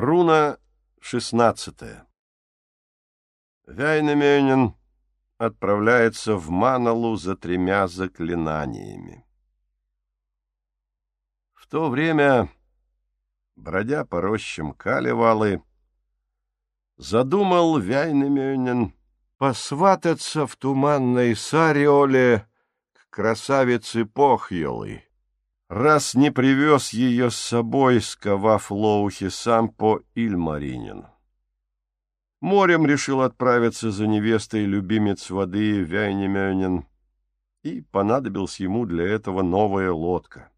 Руна шестнадцатая. Вяйнамёнин отправляется в Маналу за тремя заклинаниями. В то время, бродя по рощам Калевалы, задумал Вяйнамёнин посвататься в туманной Сариоле к красавице Похьелы раз не привез ее с собой, сковав Лоухи сам по Ильмаринин. Морем решил отправиться за невестой любимец воды Вяйнемёнин, и понадобилась ему для этого новая лодка.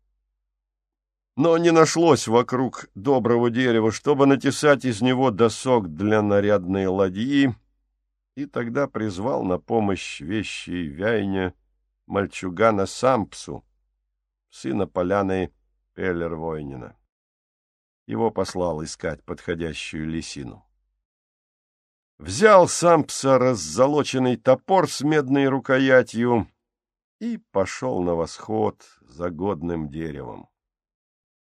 Но не нашлось вокруг доброго дерева, чтобы натесать из него досок для нарядной ладьи, и тогда призвал на помощь вещи Вяйня мальчугана Сампсу, сына поляны Пеллер-Войнина. Его послал искать подходящую лисину. Взял Сампса раззолоченный топор с медной рукоятью и пошел на восход за годным деревом.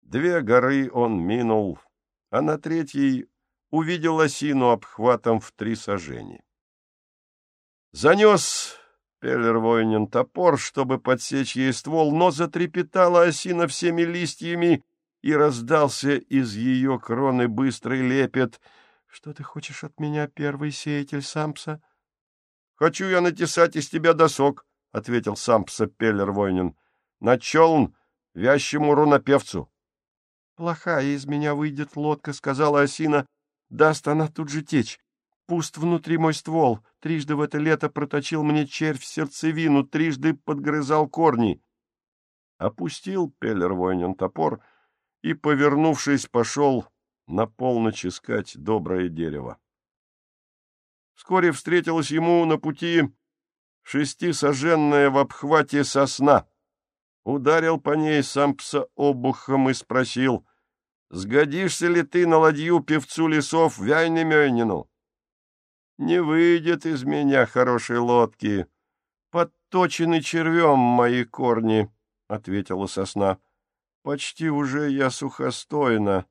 Две горы он минул, а на третьей увидел осину обхватом в три сажени. Занес Пеллер топор, чтобы подсечь ей ствол, но затрепетала осина всеми листьями, и раздался из ее кроны быстрый лепет. — Что ты хочешь от меня, первый сеятель Сампса? — Хочу я натесать из тебя досок, — ответил Сампса Пеллер на челн вящему рунопевцу. — Плохая из меня выйдет лодка, — сказала осина, — даст она тут же течь. Пуст внутри мой ствол. Трижды в это лето проточил мне червь сердцевину, трижды подгрызал корни. Опустил Пеллер Войнин топор и, повернувшись, пошел на полночь искать доброе дерево. Вскоре встретилась ему на пути шестисоженная в обхвате сосна. Ударил по ней сампса обухом и спросил, «Сгодишься ли ты на ладью певцу лесов Вяйнемёнину?» Не выйдет из меня хорошей лодки. Подточены червем мои корни, — ответила сосна. Почти уже я сухостойна,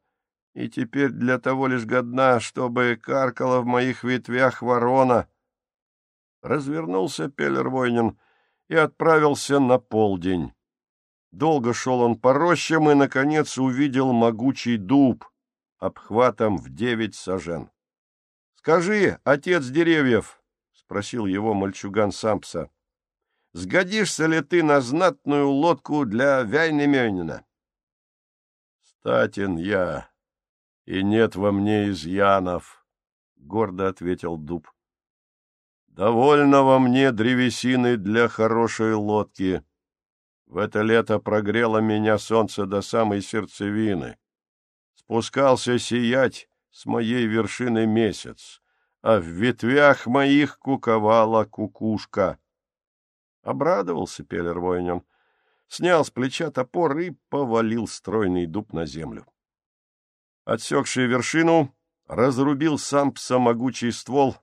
и теперь для того лишь годна, чтобы каркала в моих ветвях ворона. Развернулся Пеллервойнин и отправился на полдень. Долго шел он по рощам и, наконец, увидел могучий дуб обхватом в девять сажен. Скажи, отец деревьев, — спросил его мальчуган Сампса, — сгодишься ли ты на знатную лодку для Вяйнемёнина? — Статен я, и нет во мне изъянов, — гордо ответил дуб. — Довольно во мне древесины для хорошей лодки. В это лето прогрело меня солнце до самой сердцевины. Спускался сиять с моей вершины месяц, а в ветвях моих куковала кукушка. Обрадовался Пелер снял с плеча топор и повалил стройный дуб на землю. Отсекший вершину, разрубил сам пса могучий ствол,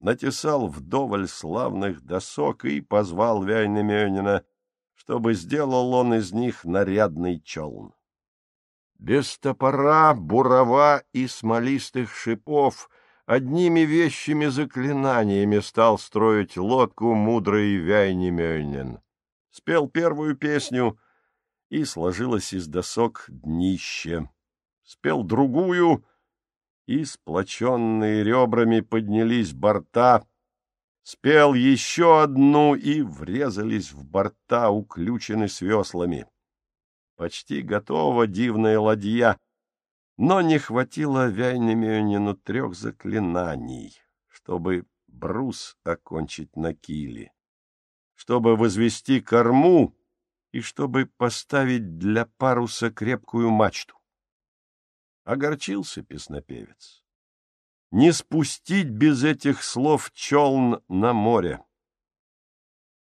натесал вдоволь славных досок и позвал Вяйнемёнина, чтобы сделал он из них нарядный челн. Без топора, бурова и смолистых шипов одними вещими заклинаниями стал строить лодку мудрый Вяйнемёнин. Спел первую песню, и сложилось из досок днище. Спел другую, и сплоченные ребрами поднялись борта. Спел еще одну, и врезались в борта, уключены с веслами. Почти готова дивная ладья, но не хватило Вяйнемёнину трех заклинаний, чтобы брус окончить на киле, чтобы возвести корму и чтобы поставить для паруса крепкую мачту. Огорчился песнопевец. Не спустить без этих слов челн на море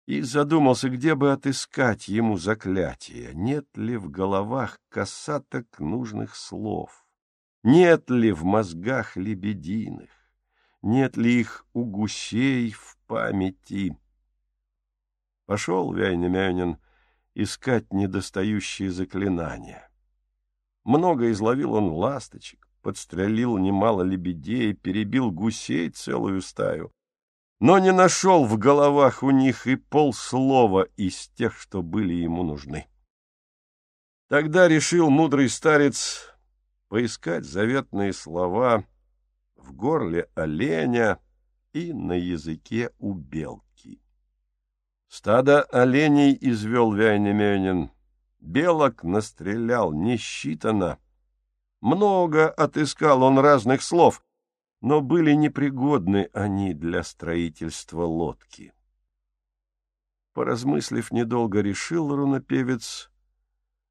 и задумался, где бы отыскать ему заклятие, нет ли в головах касаток нужных слов, нет ли в мозгах лебединых, нет ли их у гусей в памяти. Пошел Вяйнемянин искать недостающие заклинания. Много изловил он ласточек, подстрелил немало лебедей, перебил гусей целую стаю, но не нашел в головах у них и полслова из тех, что были ему нужны. Тогда решил мудрый старец поискать заветные слова в горле оленя и на языке у белки. Стадо оленей извел Вяйнеменин, белок настрелял несчитано. Много отыскал он разных слов, но были непригодны они для строительства лодки. Поразмыслив недолго, решил рунопевец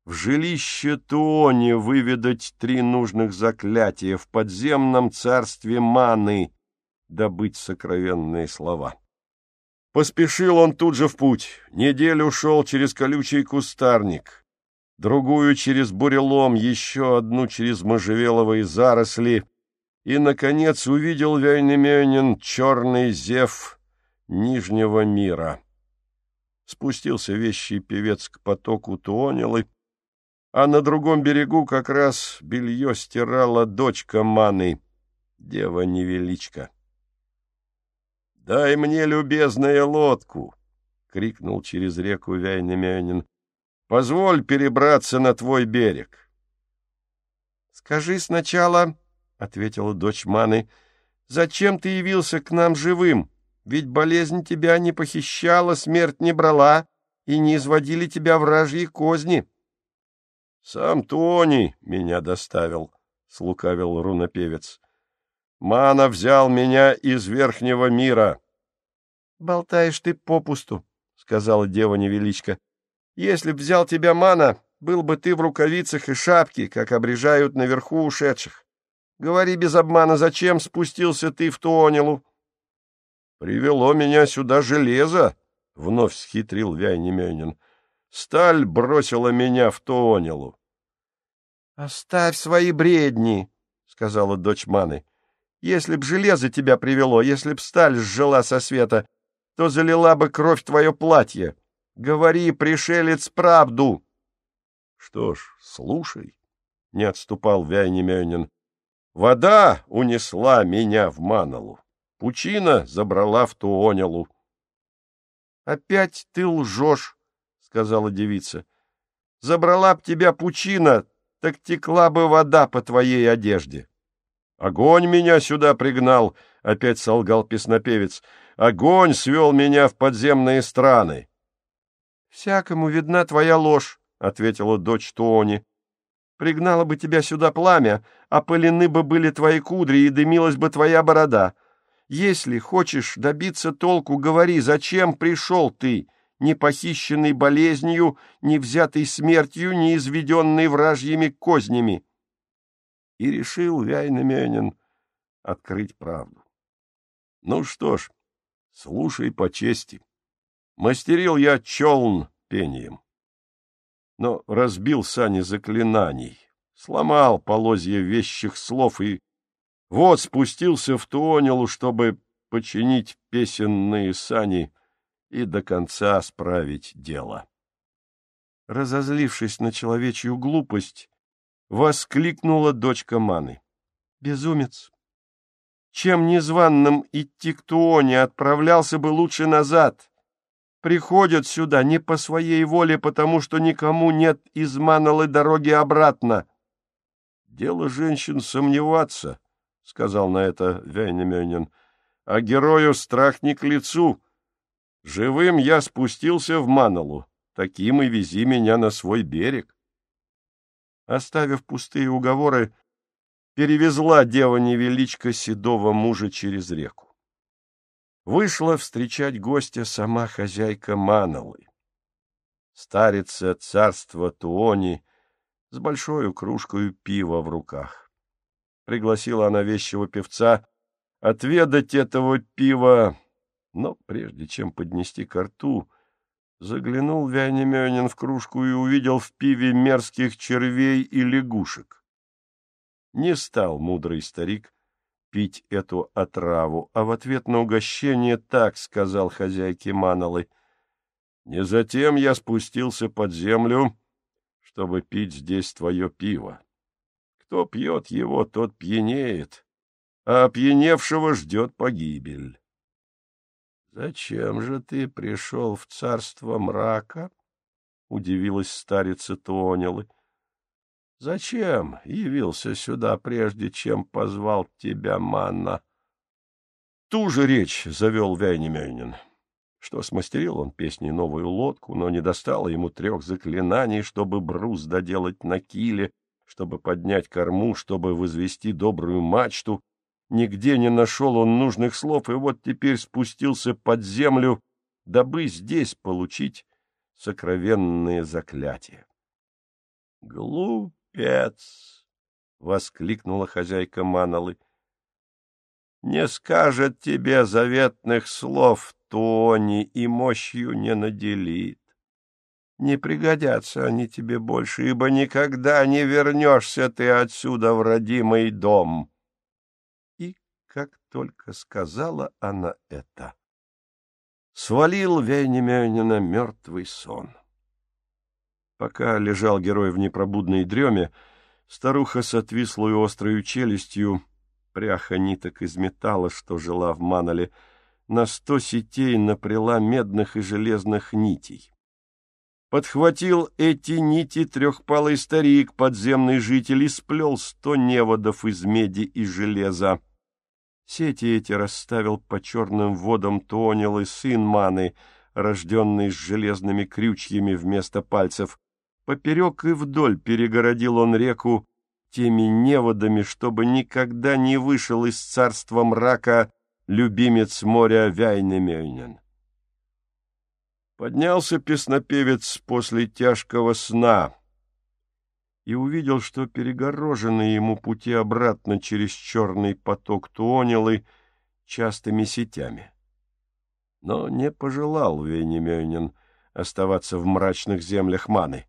в жилище Туони выведать три нужных заклятия, в подземном царстве Маны добыть сокровенные слова. Поспешил он тут же в путь, неделю шел через колючий кустарник, другую через бурелом, еще одну через можжевеловые заросли, и, наконец, увидел Вейнеменин черный зев Нижнего мира. Спустился вещий певец к потоку Туонилы, а на другом берегу как раз белье стирала дочка Маны, дева-невеличка. — Дай мне, любезная, лодку! — крикнул через реку Вяйнемянин. — Позволь перебраться на твой берег. — Скажи сначала, — ответила дочь Маны, — зачем ты явился к нам живым? Ведь болезнь тебя не похищала, смерть не брала, и не изводили тебя вражьи козни. — сам Тони меня доставил, — слукавил рунопевец. Мана взял меня из верхнего мира. — Болтаешь ты попусту, — сказала дева-невеличка. — Если б взял тебя Мана, был бы ты в рукавицах и шапке, как обрежают наверху ушедших. Говори без обмана, зачем спустился ты в Туонилу? — Привело меня сюда железо, — вновь схитрил Вяйнемёнин. Сталь бросила меня в Туонилу. «Оставь свои бредни», — сказала дочь Маны. «Если б железо тебя привело, если б сталь сжила со света, то залила бы кровь твое платье. Говори, пришелец, правду!» «Что ж, слушай», — не отступал Вяйнемёнин. «Вода унесла меня в Маналу, пучина забрала в Туонелу». «Опять ты лжешь», — сказала девица. «Забрала б тебя пучина, так текла бы вода по твоей одежде. — Огонь меня сюда пригнал, — опять солгал песнопевец. — Огонь свел меня в подземные страны. — Всякому видна твоя ложь, — ответила дочь Туони. — Пригнало бы тебя сюда пламя, опылены бы были твои кудри и дымилась бы твоя борода. Если хочешь добиться толку, говори, зачем пришел ты? — ни похищенный болезнью, ни взятый смертью, ни изведенный вражьими кознями. И решил Вяйнамянин открыть правду. Ну что ж, слушай по чести. Мастерил я челн пением, но разбил сани заклинаний, сломал полозья вещих слов и вот спустился в Туонилу, чтобы починить песенные сани и до конца справить дело. Разозлившись на человечью глупость, воскликнула дочка Маны. «Безумец! Чем незваным идти к Туоне, отправлялся бы лучше назад. Приходят сюда не по своей воле, потому что никому нет из Маналы дороги обратно». «Дело женщин сомневаться», — сказал на это Вейнемёнин, — «а герою страх не к лицу». Живым я спустился в Маналу, таким и вези меня на свой берег. Оставив пустые уговоры, перевезла дева-невеличка седого мужа через реку. Вышла встречать гостя сама хозяйка Маналы. Старица царства Туони с большой кружкой пива в руках. Пригласила она вещего певца отведать этого пива но прежде чем поднести ко рту, заглянул Вянемёнин в кружку и увидел в пиве мерзких червей и лягушек. Не стал мудрый старик пить эту отраву, а в ответ на угощение так сказал хозяйке Манолы. «Не затем я спустился под землю, чтобы пить здесь твое пиво. Кто пьет его, тот пьянеет, а опьяневшего ждет погибель. — Зачем же ты пришел в царство мрака? — удивилась старица Туонилы. — Зачем явился сюда, прежде чем позвал тебя Манна? Ту же речь завел Вяйнемёнин что смастерил он песни новую лодку, но не достало ему трех заклинаний, чтобы брус доделать на киле, чтобы поднять корму, чтобы возвести добрую мачту. Нигде не нашел он нужных слов, и вот теперь спустился под землю, дабы здесь получить сокровенные заклятия. — Глупец! — воскликнула хозяйка Маналы. — Не скажет тебе заветных слов Тони и мощью не наделит. Не пригодятся они тебе больше, ибо никогда не вернешься ты отсюда в родимый дом. И как только сказала она это, свалил Вейнемёнина мертвый сон. Пока лежал герой в непробудной дреме, старуха с отвислой острой челюстью, пряха ниток из металла, что жила в Манале, — на сто сетей напряла медных и железных нитей. Подхватил эти нити трехпалый старик, подземный житель, и сплел сто неводов из меди и железа. Сети эти расставил по черным водам Туонил и сын Маны, рожденный с железными крючьями вместо пальцев. Поперек и вдоль перегородил он реку теми неводами, чтобы никогда не вышел из царства мрака любимец моря Вяйнемёйнен. Поднялся песнопевец после тяжкого сна и увидел, что перегорожены ему пути обратно через черный поток Туонилы частыми сетями. Но не пожелал Вейнемёйнен оставаться в мрачных землях Маны.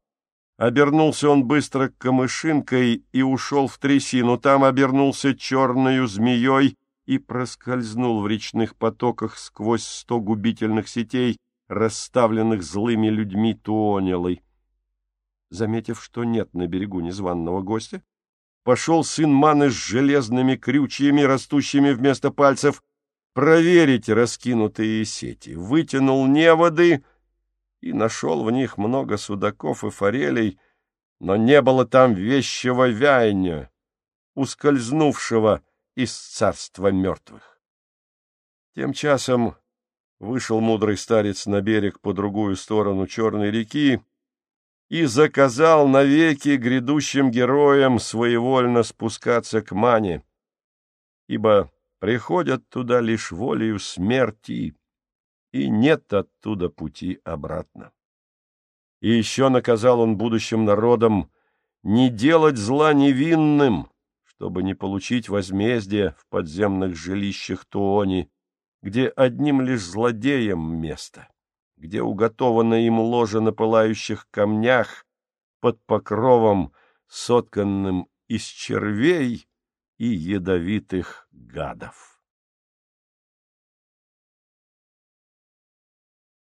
Обернулся он быстро камышинкой и ушел в трясину. Там обернулся черною змеей и проскользнул в речных потоках сквозь сто губительных сетей, расставленных злыми людьми Туонелой. Заметив, что нет на берегу незваного гостя, пошел сын Маны с железными крючьями, растущими вместо пальцев, проверить раскинутые сети, вытянул неводы и нашел в них много судаков и форелей, но не было там вещего вяйня, ускользнувшего из царства мертвых. Тем часом вышел мудрый старец на берег по другую сторону Черной реки и заказал навеки грядущим героям своевольно спускаться к Мане, ибо приходят туда лишь волею смерти, и нет оттуда пути обратно. И еще наказал он будущим народам не делать зла невинным, чтобы не получить возмездие в подземных жилищах Туони, где одним лишь злодеям место, где уготовано им ложе на пылающих камнях под покровом, сотканным из червей и ядовитых гадов.